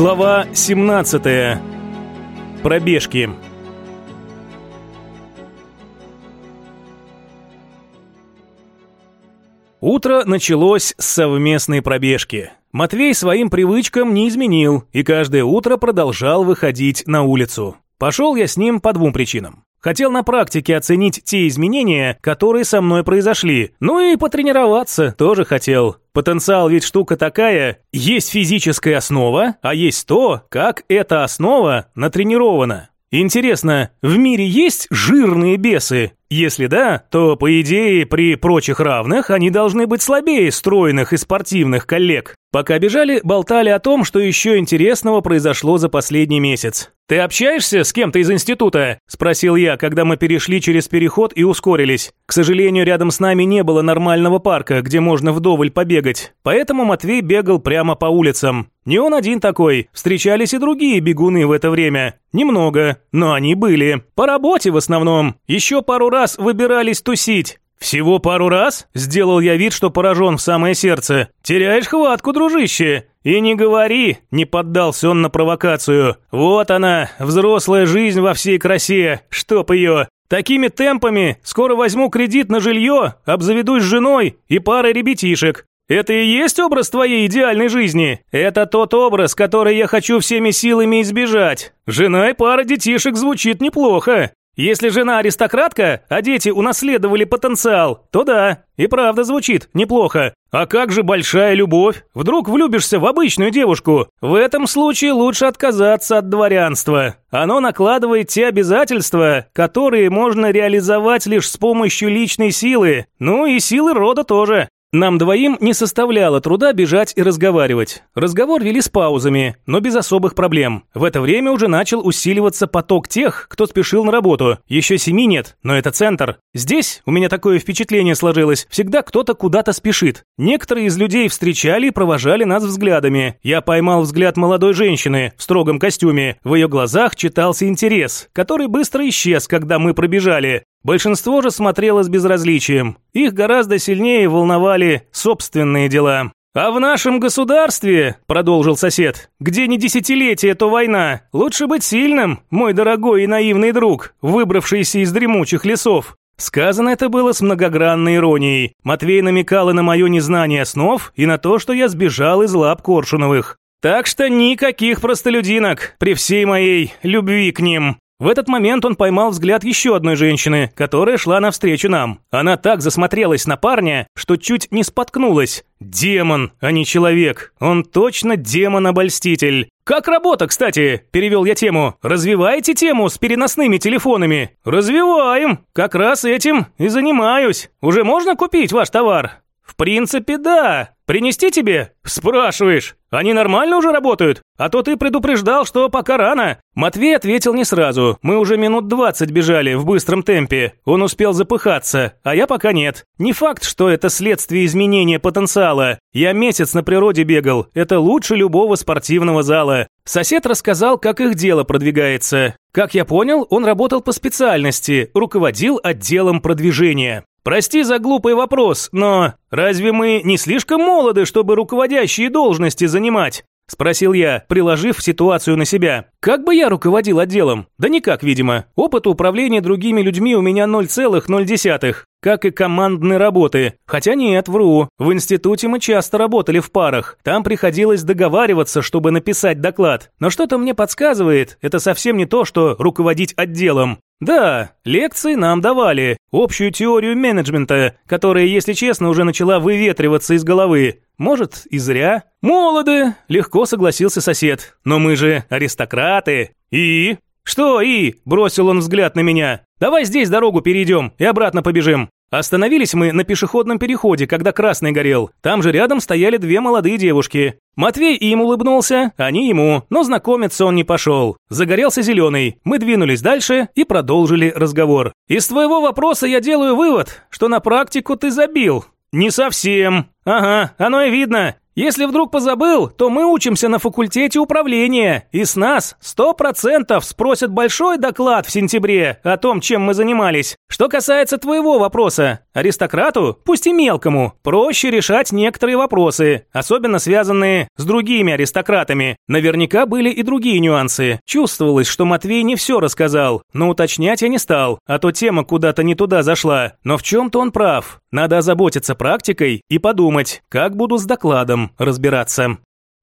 Глава 17. Пробежки. Утро началось с совместной пробежки. Матвей своим привычкам не изменил и каждое утро продолжал выходить на улицу. Пошел я с ним по двум причинам. Хотел на практике оценить те изменения, которые со мной произошли. Ну и потренироваться тоже хотел. Потенциал ведь штука такая. Есть физическая основа, а есть то, как эта основа натренирована. Интересно, в мире есть жирные бесы? Если да, то, по идее, при прочих равных они должны быть слабее стройных и спортивных коллег. Пока бежали, болтали о том, что еще интересного произошло за последний месяц. «Ты общаешься с кем-то из института?» – спросил я, когда мы перешли через переход и ускорились. К сожалению, рядом с нами не было нормального парка, где можно вдоволь побегать. Поэтому Матвей бегал прямо по улицам. Не он один такой, встречались и другие бегуны в это время. Немного, но они были. По работе в основном. Еще пару раз выбирались тусить. «Всего пару раз?» – сделал я вид, что поражен в самое сердце. «Теряешь хватку, дружище!» «И не говори!» – не поддался он на провокацию. «Вот она, взрослая жизнь во всей красе! Чтоб ее! Такими темпами скоро возьму кредит на жилье, обзаведусь женой и парой ребятишек. Это и есть образ твоей идеальной жизни? Это тот образ, который я хочу всеми силами избежать. Жена и пара детишек звучит неплохо. Если жена аристократка, а дети унаследовали потенциал, то да, и правда звучит неплохо. А как же большая любовь? Вдруг влюбишься в обычную девушку? В этом случае лучше отказаться от дворянства. Оно накладывает те обязательства, которые можно реализовать лишь с помощью личной силы, ну и силы рода тоже. Нам двоим не составляло труда бежать и разговаривать. Разговор вели с паузами, но без особых проблем. В это время уже начал усиливаться поток тех, кто спешил на работу. Еще семи нет, но это центр. Здесь, у меня такое впечатление сложилось, всегда кто-то куда-то спешит. Некоторые из людей встречали и провожали нас взглядами. Я поймал взгляд молодой женщины в строгом костюме. В ее глазах читался интерес, который быстро исчез, когда мы пробежали. Большинство же смотрело с безразличием. Их гораздо сильнее волновали собственные дела. «А в нашем государстве, — продолжил сосед, — где не десятилетие, то война, лучше быть сильным, мой дорогой и наивный друг, выбравшийся из дремучих лесов. Сказано это было с многогранной иронией. Матвей намекал и на мое незнание основ, и на то, что я сбежал из лап Коршуновых. Так что никаких простолюдинок при всей моей любви к ним. В этот момент он поймал взгляд еще одной женщины, которая шла навстречу нам. Она так засмотрелась на парня, что чуть не споткнулась. Демон, а не человек. Он точно демон-обольститель. «Как работа, кстати?» – перевел я тему. «Развиваете тему с переносными телефонами?» «Развиваем. Как раз этим и занимаюсь. Уже можно купить ваш товар?» «В принципе, да. Принести тебе?» «Спрашиваешь. Они нормально уже работают? А то ты предупреждал, что пока рано». Матвей ответил не сразу. Мы уже минут двадцать бежали в быстром темпе. Он успел запыхаться, а я пока нет. Не факт, что это следствие изменения потенциала. Я месяц на природе бегал. Это лучше любого спортивного зала. Сосед рассказал, как их дело продвигается. Как я понял, он работал по специальности, руководил отделом продвижения. Прости за глупый вопрос, но разве мы не слишком молоды, чтобы руководящие должности занимать? Спросил я, приложив ситуацию на себя. Как бы я руководил отделом? Да никак, видимо. Опыт управления другими людьми у меня 0,0. Как и командной работы. Хотя нет, вру. В институте мы часто работали в парах. Там приходилось договариваться, чтобы написать доклад. Но что-то мне подсказывает, это совсем не то, что руководить отделом. Да, лекции нам давали, общую теорию менеджмента, которая, если честно, уже начала выветриваться из головы. Может, и зря. Молоды, легко согласился сосед. Но мы же аристократы. И? Что и? Бросил он взгляд на меня. Давай здесь дорогу перейдем и обратно побежим. Остановились мы на пешеходном переходе, когда красный горел. Там же рядом стояли две молодые девушки. Матвей им улыбнулся, они ему, но знакомиться он не пошел. Загорелся зеленый. Мы двинулись дальше и продолжили разговор. Из твоего вопроса я делаю вывод, что на практику ты забил. Не совсем. Ага, оно и видно. Если вдруг позабыл, то мы учимся на факультете управления, и с нас сто процентов спросят большой доклад в сентябре о том, чем мы занимались. Что касается твоего вопроса, аристократу, пусть и мелкому, проще решать некоторые вопросы, особенно связанные с другими аристократами. Наверняка были и другие нюансы. Чувствовалось, что Матвей не все рассказал, но уточнять я не стал, а то тема куда-то не туда зашла. Но в чем-то он прав. Надо озаботиться практикой и подумать, как буду с докладом разбираться.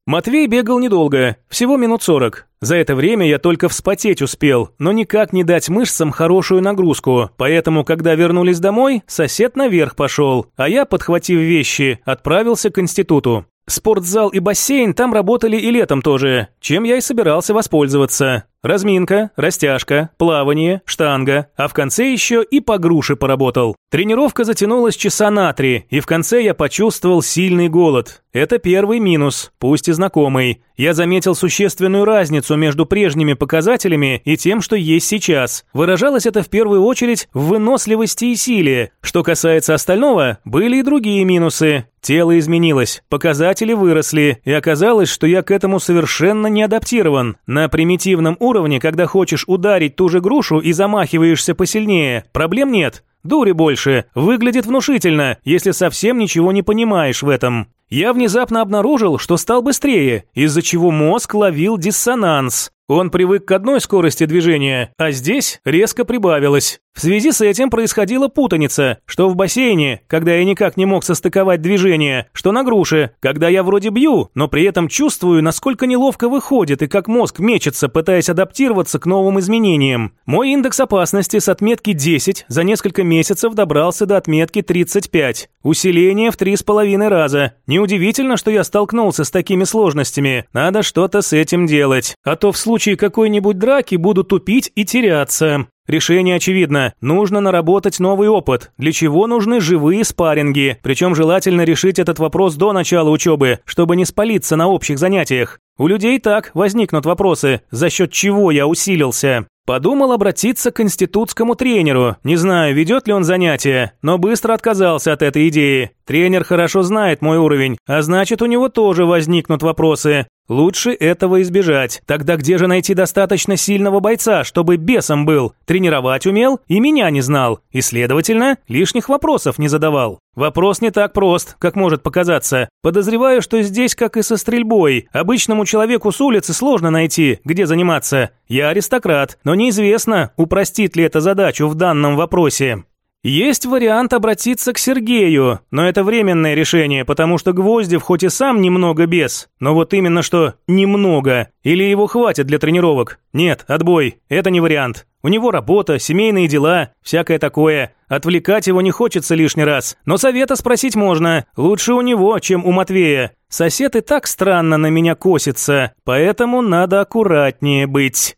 Матвей бегал недолго, всего минут сорок. За это время я только вспотеть успел, но никак не дать мышцам хорошую нагрузку. Поэтому, когда вернулись домой, сосед наверх пошел, а я, подхватив вещи, отправился к институту. Спортзал и бассейн там работали и летом тоже, чем я и собирался воспользоваться. Разминка, растяжка, плавание, штанга, а в конце еще и по груши поработал. Тренировка затянулась часа на три, и в конце я почувствовал сильный голод. Это первый минус, пусть и знакомый. Я заметил существенную разницу между прежними показателями и тем, что есть сейчас. Выражалось это в первую очередь в выносливости и силе. Что касается остального, были и другие минусы. Тело изменилось, показатели выросли, и оказалось, что я к этому совершенно не адаптирован. На примитивном уровне, когда хочешь ударить ту же грушу и замахиваешься посильнее, проблем нет. Дури больше, выглядит внушительно, если совсем ничего не понимаешь в этом. Я внезапно обнаружил, что стал быстрее, из-за чего мозг ловил диссонанс. Он привык к одной скорости движения, а здесь резко прибавилось. В связи с этим происходила путаница, что в бассейне, когда я никак не мог состыковать движение, что на груше, когда я вроде бью, но при этом чувствую, насколько неловко выходит и как мозг мечется, пытаясь адаптироваться к новым изменениям. Мой индекс опасности с отметки 10 за несколько месяцев добрался до отметки 35. Усиление в 3,5 раза. Неудивительно, что я столкнулся с такими сложностями. Надо что-то с этим делать. А то в случае какой-нибудь драки буду тупить и теряться. Решение очевидно. Нужно наработать новый опыт, для чего нужны живые спарринги. Причем желательно решить этот вопрос до начала учебы, чтобы не спалиться на общих занятиях. У людей так возникнут вопросы, за счет чего я усилился. Подумал обратиться к институтскому тренеру. Не знаю, ведет ли он занятия, но быстро отказался от этой идеи. Тренер хорошо знает мой уровень, а значит, у него тоже возникнут вопросы. Лучше этого избежать. Тогда где же найти достаточно сильного бойца, чтобы бесом был, тренировать умел и меня не знал, и, следовательно, лишних вопросов не задавал? Вопрос не так прост, как может показаться. Подозреваю, что здесь, как и со стрельбой, обычному человеку с улицы сложно найти, где заниматься. Я аристократ, но неизвестно, упростит ли это задачу в данном вопросе. Есть вариант обратиться к Сергею, но это временное решение, потому что Гвоздев хоть и сам немного без, но вот именно что немного. Или его хватит для тренировок? Нет, отбой, это не вариант. У него работа, семейные дела, всякое такое. Отвлекать его не хочется лишний раз. Но совета спросить можно. Лучше у него, чем у Матвея. Сосед и так странно на меня косится, поэтому надо аккуратнее быть.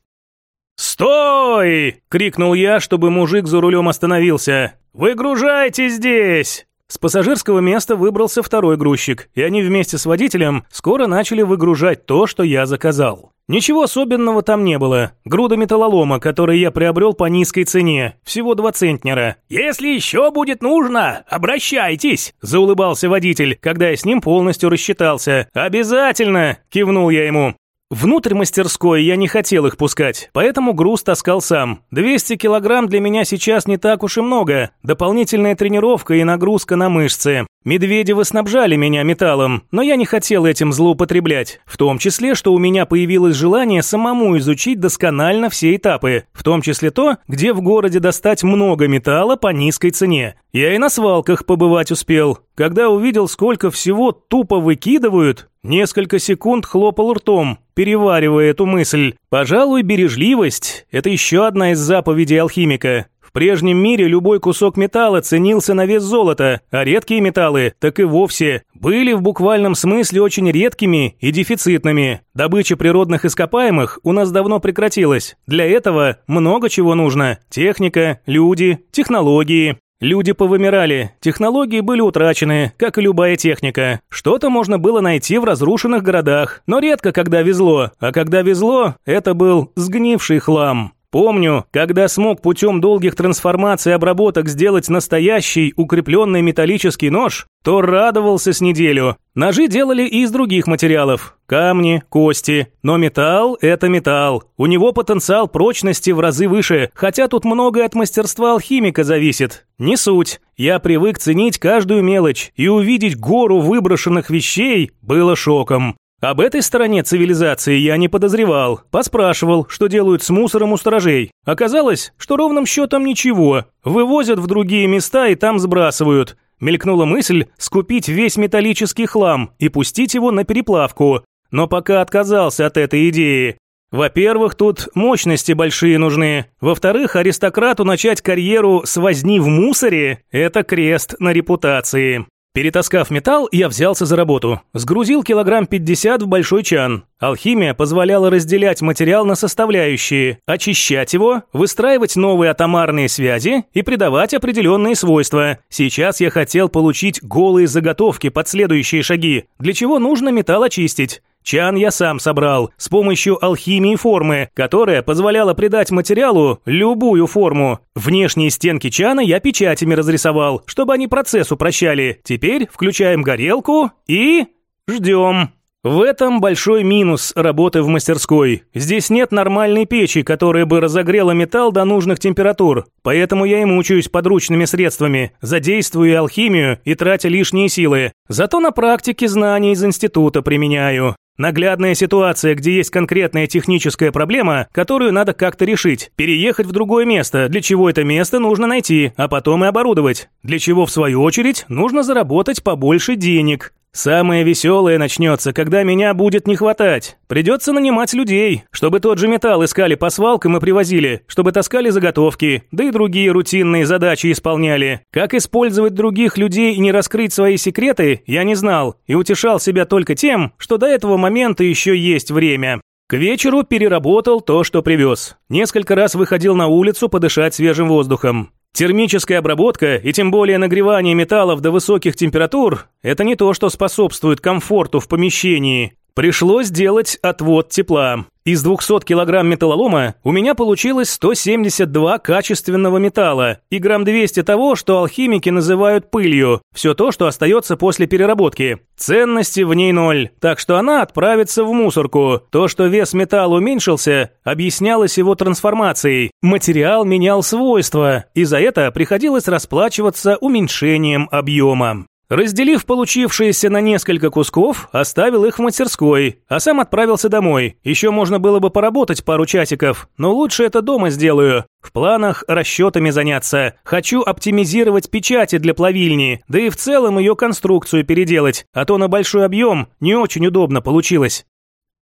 «Стой!» – крикнул я, чтобы мужик за рулем остановился. «Выгружайте здесь!» С пассажирского места выбрался второй грузчик, и они вместе с водителем скоро начали выгружать то, что я заказал. Ничего особенного там не было. Груда металлолома, который я приобрел по низкой цене, всего два центнера. «Если еще будет нужно, обращайтесь!» – заулыбался водитель, когда я с ним полностью рассчитался. «Обязательно!» – кивнул я ему. Внутрь мастерской я не хотел их пускать, поэтому груз таскал сам. 200 килограмм для меня сейчас не так уж и много. Дополнительная тренировка и нагрузка на мышцы. Медведевы снабжали меня металлом, но я не хотел этим злоупотреблять. В том числе, что у меня появилось желание самому изучить досконально все этапы. В том числе то, где в городе достать много металла по низкой цене. Я и на свалках побывать успел. Когда увидел, сколько всего тупо выкидывают, несколько секунд хлопал ртом, переваривая эту мысль. Пожалуй, бережливость – это еще одна из заповедей алхимика. В прежнем мире любой кусок металла ценился на вес золота, а редкие металлы так и вовсе были в буквальном смысле очень редкими и дефицитными. Добыча природных ископаемых у нас давно прекратилась. Для этого много чего нужно. Техника, люди, технологии. Люди повымирали, технологии были утрачены, как и любая техника. Что-то можно было найти в разрушенных городах, но редко когда везло, а когда везло, это был сгнивший хлам. Помню, когда смог путем долгих трансформаций и обработок сделать настоящий укрепленный металлический нож, то радовался с неделю. Ножи делали и из других материалов. Камни, кости. Но металл – это металл. У него потенциал прочности в разы выше, хотя тут многое от мастерства алхимика зависит. Не суть. Я привык ценить каждую мелочь, и увидеть гору выброшенных вещей было шоком. Об этой стороне цивилизации я не подозревал. Поспрашивал, что делают с мусором у сторожей. Оказалось, что ровным счетом ничего. Вывозят в другие места и там сбрасывают. Мелькнула мысль скупить весь металлический хлам и пустить его на переплавку. Но пока отказался от этой идеи. Во-первых, тут мощности большие нужны. Во-вторых, аристократу начать карьеру с возни в мусоре – это крест на репутации. Перетаскав металл, я взялся за работу. Сгрузил килограмм 50 в большой чан. Алхимия позволяла разделять материал на составляющие, очищать его, выстраивать новые атомарные связи и придавать определенные свойства. Сейчас я хотел получить голые заготовки под следующие шаги, для чего нужно металл очистить. Чан я сам собрал с помощью алхимии формы, которая позволяла придать материалу любую форму. Внешние стенки чана я печатями разрисовал, чтобы они процесс упрощали. Теперь включаем горелку и... ждем. В этом большой минус работы в мастерской. Здесь нет нормальной печи, которая бы разогрела металл до нужных температур. Поэтому я и мучаюсь подручными средствами, задействую алхимию и тратя лишние силы. Зато на практике знания из института применяю. Наглядная ситуация, где есть конкретная техническая проблема, которую надо как-то решить. Переехать в другое место, для чего это место нужно найти, а потом и оборудовать. Для чего, в свою очередь, нужно заработать побольше денег. Самое веселое начнется, когда меня будет не хватать. Придется нанимать людей, чтобы тот же металл искали по свалкам и привозили, чтобы таскали заготовки, да и другие рутинные задачи исполняли. Как использовать других людей и не раскрыть свои секреты, я не знал, и утешал себя только тем, что до этого момента еще есть время. К вечеру переработал то, что привез. Несколько раз выходил на улицу подышать свежим воздухом. Термическая обработка и тем более нагревание металлов до высоких температур – это не то, что способствует комфорту в помещении. Пришлось делать отвод тепла. Из 200 килограмм металлолома у меня получилось 172 качественного металла и грамм 200 того, что алхимики называют пылью. Все то, что остается после переработки. Ценности в ней ноль, так что она отправится в мусорку. То, что вес металла уменьшился, объяснялось его трансформацией. Материал менял свойства, и за это приходилось расплачиваться уменьшением объема. Разделив получившиеся на несколько кусков, оставил их в мастерской, а сам отправился домой. Еще можно было бы поработать пару часиков, но лучше это дома сделаю. В планах расчетами заняться. Хочу оптимизировать печати для плавильни, да и в целом ее конструкцию переделать, а то на большой объем не очень удобно получилось.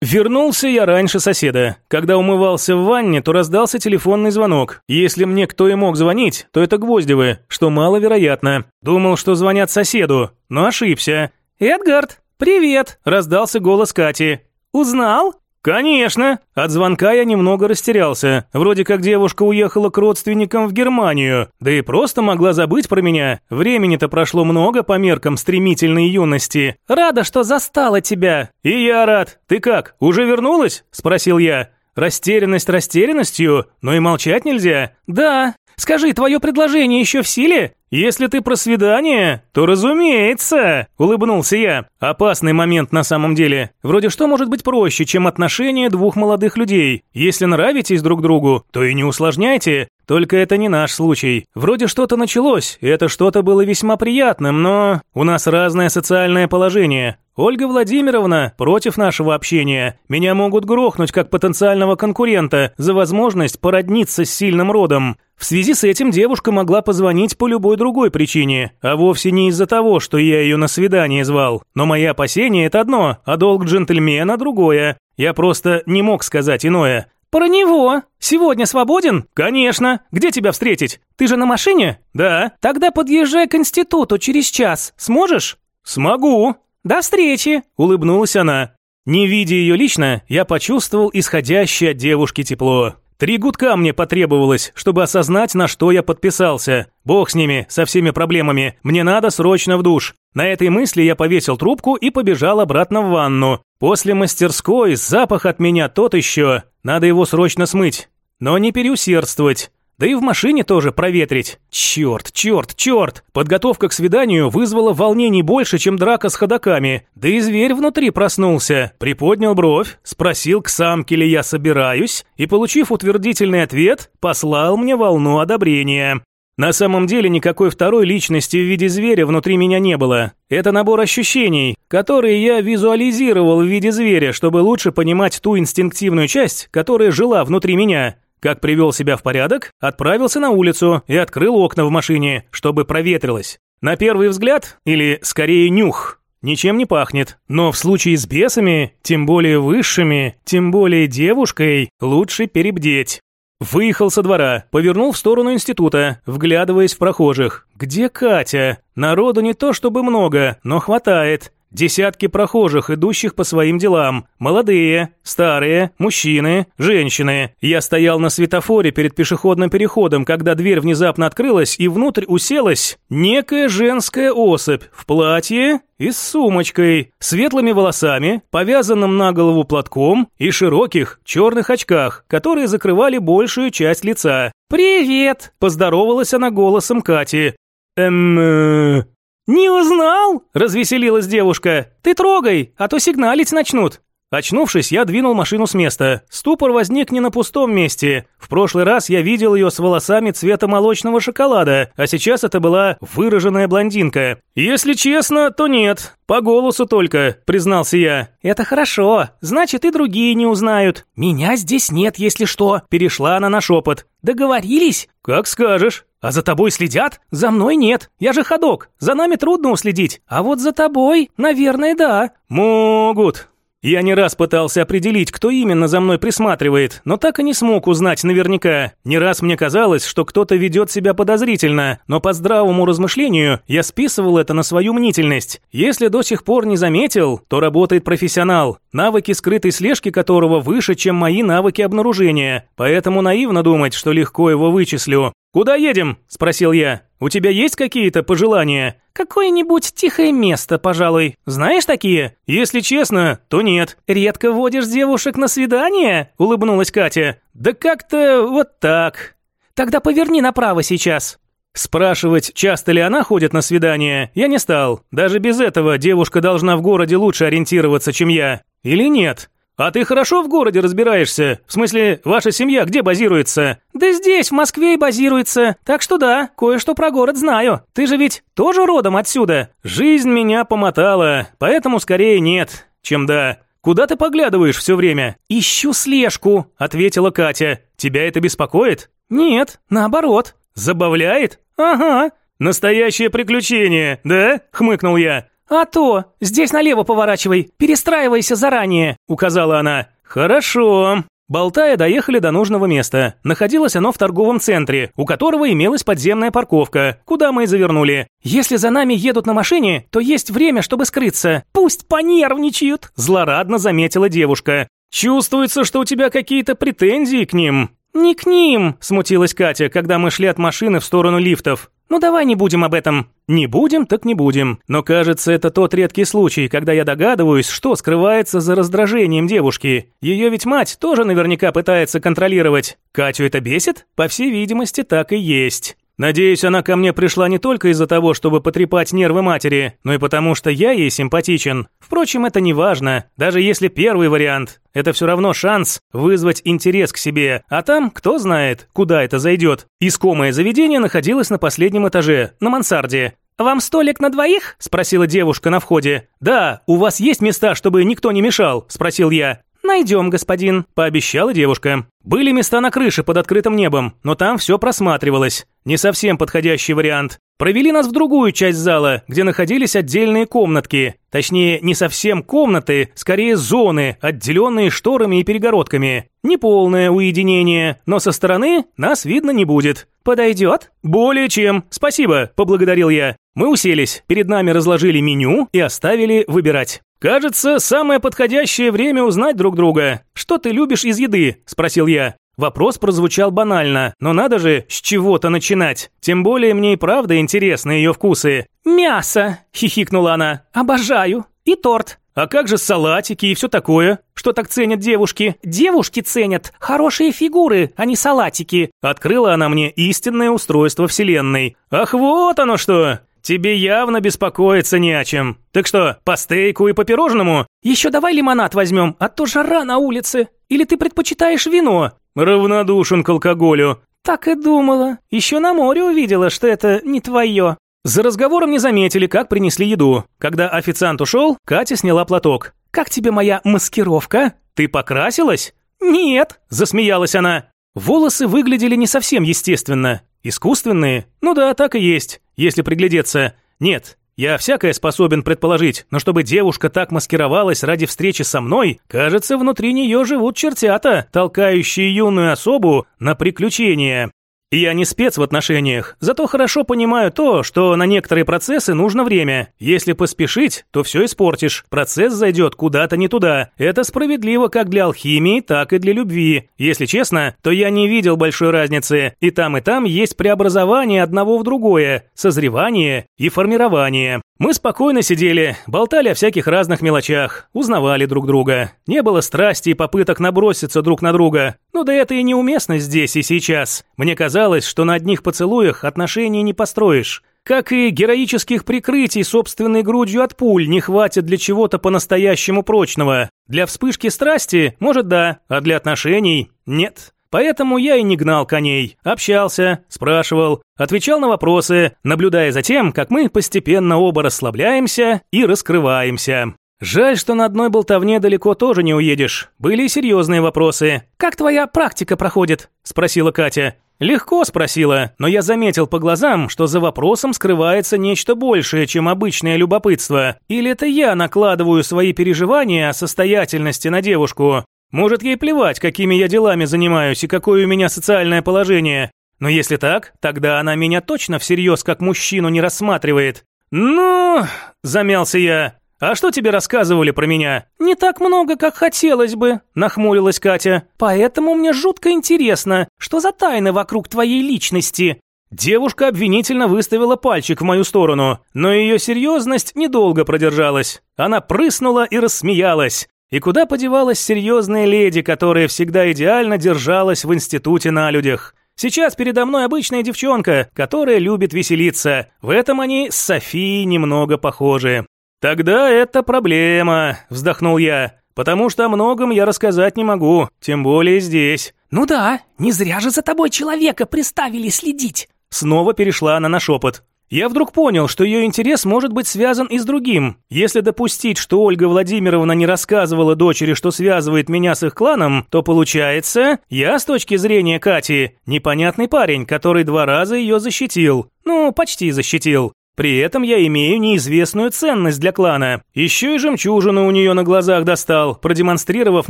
Вернулся я раньше соседа. Когда умывался в ванне, то раздался телефонный звонок. Если мне кто и мог звонить, то это Гвоздевы, что маловероятно. Думал, что звонят соседу, но ошибся. «Эдгард, привет!» – раздался голос Кати. «Узнал?» «Конечно!» От звонка я немного растерялся. Вроде как девушка уехала к родственникам в Германию, да и просто могла забыть про меня. Времени-то прошло много по меркам стремительной юности. «Рада, что застала тебя!» «И я рад. Ты как, уже вернулась?» – спросил я. Растерянность растерянностью, но и молчать нельзя. «Да. Скажи, твое предложение еще в силе?» «Если ты про свидание, то разумеется», – улыбнулся я. Опасный момент на самом деле. Вроде что может быть проще, чем отношения двух молодых людей? Если нравитесь друг другу, то и не усложняйте. Только это не наш случай. Вроде что-то началось, это что-то было весьма приятным, но у нас разное социальное положение. Ольга Владимировна против нашего общения. Меня могут грохнуть как потенциального конкурента за возможность породниться с сильным родом. В связи с этим девушка могла позвонить по любой другой причине, а вовсе не из-за того, что я ее на свидание звал. Но мои опасения – это одно, а долг джентльмена – другое. Я просто не мог сказать иное. «Про него. Сегодня свободен?» «Конечно. Где тебя встретить? Ты же на машине?» «Да». «Тогда подъезжай к институту через час. Сможешь?» «Смогу». «До встречи!» – улыбнулась она. Не видя ее лично, я почувствовал исходящее от девушки тепло. Три гудка мне потребовалось, чтобы осознать, на что я подписался. Бог с ними, со всеми проблемами. Мне надо срочно в душ. На этой мысли я повесил трубку и побежал обратно в ванну. После мастерской запах от меня тот еще. Надо его срочно смыть. но не переусердствовать. Да и в машине тоже проветрить. Черт, черт, черт. Подготовка к свиданию вызвала волнений больше, чем драка с ходаками. Да и зверь внутри проснулся. Приподнял бровь, спросил, к самке ли я собираюсь, и, получив утвердительный ответ, послал мне волну одобрения. На самом деле никакой второй личности в виде зверя внутри меня не было. Это набор ощущений, которые я визуализировал в виде зверя, чтобы лучше понимать ту инстинктивную часть, которая жила внутри меня. Как привел себя в порядок, отправился на улицу и открыл окна в машине, чтобы проветрилось. На первый взгляд, или скорее нюх, ничем не пахнет. Но в случае с бесами, тем более высшими, тем более девушкой, лучше перебдеть. Выехал со двора, повернул в сторону института, вглядываясь в прохожих. Где Катя? Народу не то чтобы много, но хватает. Десятки прохожих, идущих по своим делам. Молодые, старые, мужчины, женщины. Я стоял на светофоре перед пешеходным переходом, когда дверь внезапно открылась, и внутрь уселась некая женская особь в платье и с сумочкой, светлыми волосами, повязанным на голову платком и широких черных очках, которые закрывали большую часть лица. «Привет!» – поздоровалась она голосом Кати. «Эм...» «Не узнал?» – развеселилась девушка. «Ты трогай, а то сигналить начнут». Очнувшись, я двинул машину с места. Ступор возник не на пустом месте. В прошлый раз я видел ее с волосами цвета молочного шоколада, а сейчас это была выраженная блондинка. Если честно, то нет. По голосу только, признался я. Это хорошо. Значит, и другие не узнают. Меня здесь нет, если что. Перешла она на шепот. Договорились? Как скажешь. А за тобой следят? За мной нет. Я же ходок. За нами трудно уследить. А вот за тобой, наверное, да. Могут. Я не раз пытался определить, кто именно за мной присматривает, но так и не смог узнать наверняка. Не раз мне казалось, что кто-то ведет себя подозрительно, но по здравому размышлению я списывал это на свою мнительность. Если до сих пор не заметил, то работает профессионал, навыки скрытой слежки которого выше, чем мои навыки обнаружения, поэтому наивно думать, что легко его вычислю. «Куда едем?» – спросил я. «У тебя есть какие-то пожелания?» «Какое-нибудь тихое место, пожалуй. Знаешь такие?» «Если честно, то нет». «Редко водишь девушек на свидание?» – улыбнулась Катя. «Да как-то вот так». «Тогда поверни направо сейчас». Спрашивать, часто ли она ходит на свидания, я не стал. Даже без этого девушка должна в городе лучше ориентироваться, чем я. Или нет? «А ты хорошо в городе разбираешься? В смысле, ваша семья где базируется?» «Да здесь, в Москве и базируется. Так что да, кое-что про город знаю. Ты же ведь тоже родом отсюда?» «Жизнь меня помотала, поэтому скорее нет, чем да. Куда ты поглядываешь все время?» «Ищу слежку», — ответила Катя. «Тебя это беспокоит?» «Нет, наоборот». «Забавляет?» «Ага». «Настоящее приключение, да?» — хмыкнул я. «А то! Здесь налево поворачивай! Перестраивайся заранее!» – указала она. «Хорошо!» Болтая, доехали до нужного места. Находилось оно в торговом центре, у которого имелась подземная парковка, куда мы и завернули. «Если за нами едут на машине, то есть время, чтобы скрыться. Пусть понервничают!» – злорадно заметила девушка. «Чувствуется, что у тебя какие-то претензии к ним». «Не к ним», – смутилась Катя, когда мы шли от машины в сторону лифтов. «Ну давай не будем об этом». «Не будем, так не будем. Но кажется, это тот редкий случай, когда я догадываюсь, что скрывается за раздражением девушки. Ее ведь мать тоже наверняка пытается контролировать. Катю это бесит? По всей видимости, так и есть». Надеюсь, она ко мне пришла не только из-за того, чтобы потрепать нервы матери, но и потому, что я ей симпатичен. Впрочем, это не важно. Даже если первый вариант, это все равно шанс вызвать интерес к себе. А там, кто знает, куда это зайдет. Искомое заведение находилось на последнем этаже, на мансарде. «Вам столик на двоих?» – спросила девушка на входе. «Да, у вас есть места, чтобы никто не мешал?» – спросил я. «Найдем, господин», – пообещала девушка. Были места на крыше под открытым небом, но там все просматривалось. Не совсем подходящий вариант. Провели нас в другую часть зала, где находились отдельные комнатки. Точнее, не совсем комнаты, скорее зоны, отделенные шторами и перегородками. Неполное уединение, но со стороны нас видно не будет. «Подойдет?» «Более чем. Спасибо», – поблагодарил я. Мы уселись, перед нами разложили меню и оставили выбирать. «Кажется, самое подходящее время узнать друг друга. Что ты любишь из еды?» – спросил я. Вопрос прозвучал банально, но надо же с чего-то начинать. Тем более мне и правда интересны ее вкусы. «Мясо!» – хихикнула она. «Обожаю! И торт!» «А как же салатики и все такое? Что так ценят девушки. Девушки ценят хорошие фигуры, а не салатики. Открыла она мне истинное устройство вселенной. Ах, вот оно что! Тебе явно беспокоиться не о чем. Так что, по стейку и по пирожному? Еще давай лимонад возьмем, а то жара на улице. Или ты предпочитаешь вино? Равнодушен к алкоголю. Так и думала. Еще на море увидела, что это не твое. За разговором не заметили, как принесли еду. Когда официант ушел, Катя сняла платок. «Как тебе моя маскировка? Ты покрасилась?» «Нет», – засмеялась она. Волосы выглядели не совсем естественно. Искусственные? Ну да, так и есть, если приглядеться. Нет, я всякое способен предположить, но чтобы девушка так маскировалась ради встречи со мной, кажется, внутри нее живут чертята, толкающие юную особу на приключения. Я не спец в отношениях, зато хорошо понимаю то, что на некоторые процессы нужно время. Если поспешить, то все испортишь. Процесс зайдет куда-то не туда. Это справедливо как для алхимии, так и для любви. Если честно, то я не видел большой разницы. И там, и там есть преобразование одного в другое, созревание и формирование. Мы спокойно сидели, болтали о всяких разных мелочах, узнавали друг друга. Не было страсти и попыток наброситься друг на друга. Ну да это и неуместно здесь и сейчас. Мне казалось, что на одних поцелуях отношений не построишь. Как и героических прикрытий собственной грудью от пуль не хватит для чего-то по-настоящему прочного. Для вспышки страсти, может да, а для отношений нет. Поэтому я и не гнал коней, общался, спрашивал, отвечал на вопросы, наблюдая за тем, как мы постепенно оба расслабляемся и раскрываемся. Жаль, что на одной болтовне далеко тоже не уедешь. Были и серьезные вопросы. «Как твоя практика проходит?» – спросила Катя. Легко спросила, но я заметил по глазам, что за вопросом скрывается нечто большее, чем обычное любопытство. Или это я накладываю свои переживания о состоятельности на девушку? Может, ей плевать, какими я делами занимаюсь и какое у меня социальное положение. Но если так, тогда она меня точно всерьез как мужчину не рассматривает. «Ну...» – замялся я. «А что тебе рассказывали про меня?» «Не так много, как хотелось бы», – нахмурилась Катя. «Поэтому мне жутко интересно, что за тайны вокруг твоей личности?» Девушка обвинительно выставила пальчик в мою сторону, но ее серьезность недолго продержалась. Она прыснула и рассмеялась. И куда подевалась серьезная леди, которая всегда идеально держалась в институте на людях? Сейчас передо мной обычная девчонка, которая любит веселиться. В этом они с Софией немного похожи. «Тогда это проблема», – вздохнул я. «Потому что о многом я рассказать не могу, тем более здесь». «Ну да, не зря же за тобой человека приставили следить». Снова перешла она на шепот. Я вдруг понял, что ее интерес может быть связан и с другим. Если допустить, что Ольга Владимировна не рассказывала дочери, что связывает меня с их кланом, то получается, я с точки зрения Кати непонятный парень, который два раза ее защитил. Ну, почти защитил. При этом я имею неизвестную ценность для клана. Еще и жемчужину у нее на глазах достал, продемонстрировав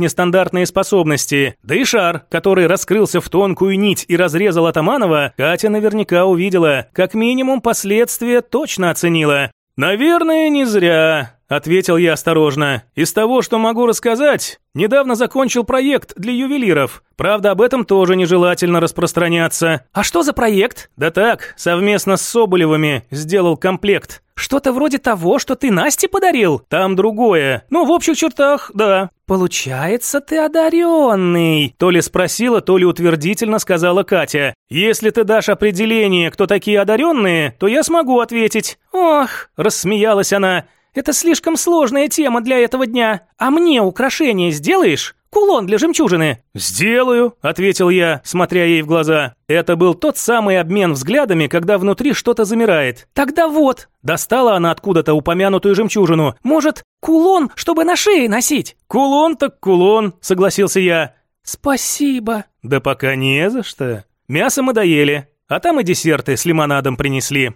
нестандартные способности. Да и шар, который раскрылся в тонкую нить и разрезал Атаманова, Катя наверняка увидела. Как минимум последствия точно оценила. «Наверное, не зря», – ответил я осторожно. «Из того, что могу рассказать, недавно закончил проект для ювелиров. Правда, об этом тоже нежелательно распространяться». «А что за проект?» «Да так, совместно с Соболевыми сделал комплект». «Что-то вроде того, что ты Насте подарил?» «Там другое. Ну, в общих чертах, да». «Получается, ты одаренный», то ли спросила, то ли утвердительно сказала Катя. «Если ты дашь определение, кто такие одаренные, то я смогу ответить». «Ох», – рассмеялась она, – «это слишком сложная тема для этого дня. А мне украшение сделаешь?» Кулон для жемчужины». «Сделаю», — ответил я, смотря ей в глаза. Это был тот самый обмен взглядами, когда внутри что-то замирает. «Тогда вот». Достала она откуда-то упомянутую жемчужину. «Может, кулон, чтобы на шее носить?» «Кулон так кулон», — согласился я. «Спасибо». «Да пока не за что. Мясо мы доели, а там и десерты с лимонадом принесли».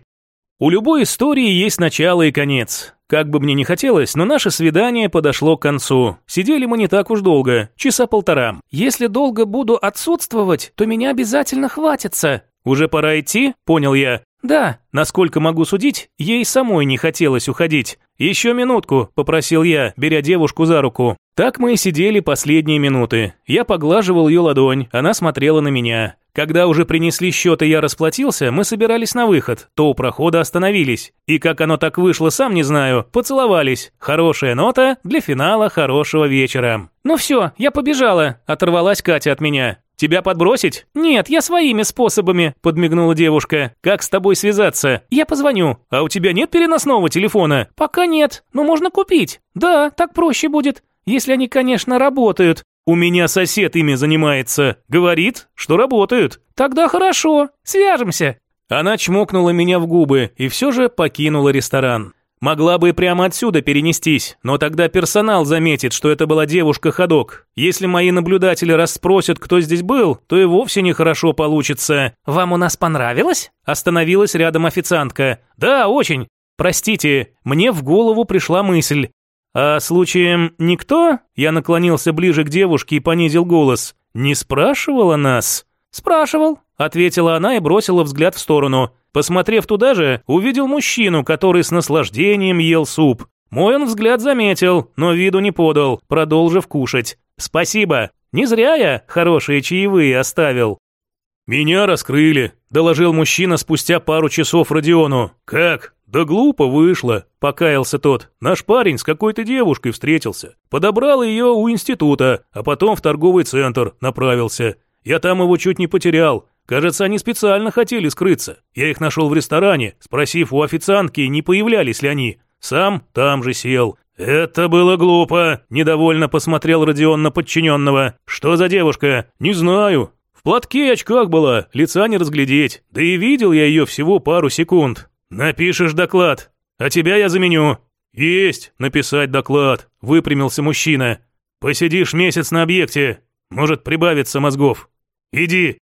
У любой истории есть начало и конец. Как бы мне ни хотелось, но наше свидание подошло к концу. Сидели мы не так уж долго, часа полтора. Если долго буду отсутствовать, то меня обязательно хватится. Уже пора идти, понял я. Да. Насколько могу судить, ей самой не хотелось уходить. «Еще минутку», – попросил я, беря девушку за руку. Так мы и сидели последние минуты. Я поглаживал ее ладонь, она смотрела на меня. Когда уже принесли счет и я расплатился, мы собирались на выход, то у прохода остановились. И как оно так вышло, сам не знаю, поцеловались. Хорошая нота для финала хорошего вечера. «Ну все, я побежала», – оторвалась Катя от меня. «Тебя подбросить?» «Нет, я своими способами», – подмигнула девушка. «Как с тобой связаться?» «Я позвоню». «А у тебя нет переносного телефона?» «Пока нет, но можно купить». «Да, так проще будет, если они, конечно, работают». «У меня сосед ими занимается. Говорит, что работают». «Тогда хорошо, свяжемся». Она чмокнула меня в губы и все же покинула ресторан. Могла бы прямо отсюда перенестись, но тогда персонал заметит, что это была девушка-ходок. Если мои наблюдатели расспросят, кто здесь был, то и вовсе нехорошо получится. «Вам у нас понравилось?» Остановилась рядом официантка. «Да, очень. Простите, мне в голову пришла мысль. А случаем никто?» Я наклонился ближе к девушке и понизил голос. «Не спрашивала нас?» «Спрашивал», — ответила она и бросила взгляд в сторону. Посмотрев туда же, увидел мужчину, который с наслаждением ел суп. Мой он взгляд заметил, но виду не подал, продолжив кушать. «Спасибо. Не зря я хорошие чаевые оставил». «Меня раскрыли», – доложил мужчина спустя пару часов Родиону. «Как? Да глупо вышло», – покаялся тот. «Наш парень с какой-то девушкой встретился. Подобрал ее у института, а потом в торговый центр направился. Я там его чуть не потерял. Кажется, они специально хотели скрыться. Я их нашел в ресторане, спросив у официантки, не появлялись ли они. Сам там же сел. «Это было глупо», – недовольно посмотрел Родион на подчиненного. «Что за девушка?» «Не знаю. В платке и очках была, лица не разглядеть. Да и видел я ее всего пару секунд. Напишешь доклад, а тебя я заменю». «Есть, написать доклад», – выпрямился мужчина. «Посидишь месяц на объекте, может прибавиться мозгов. Иди».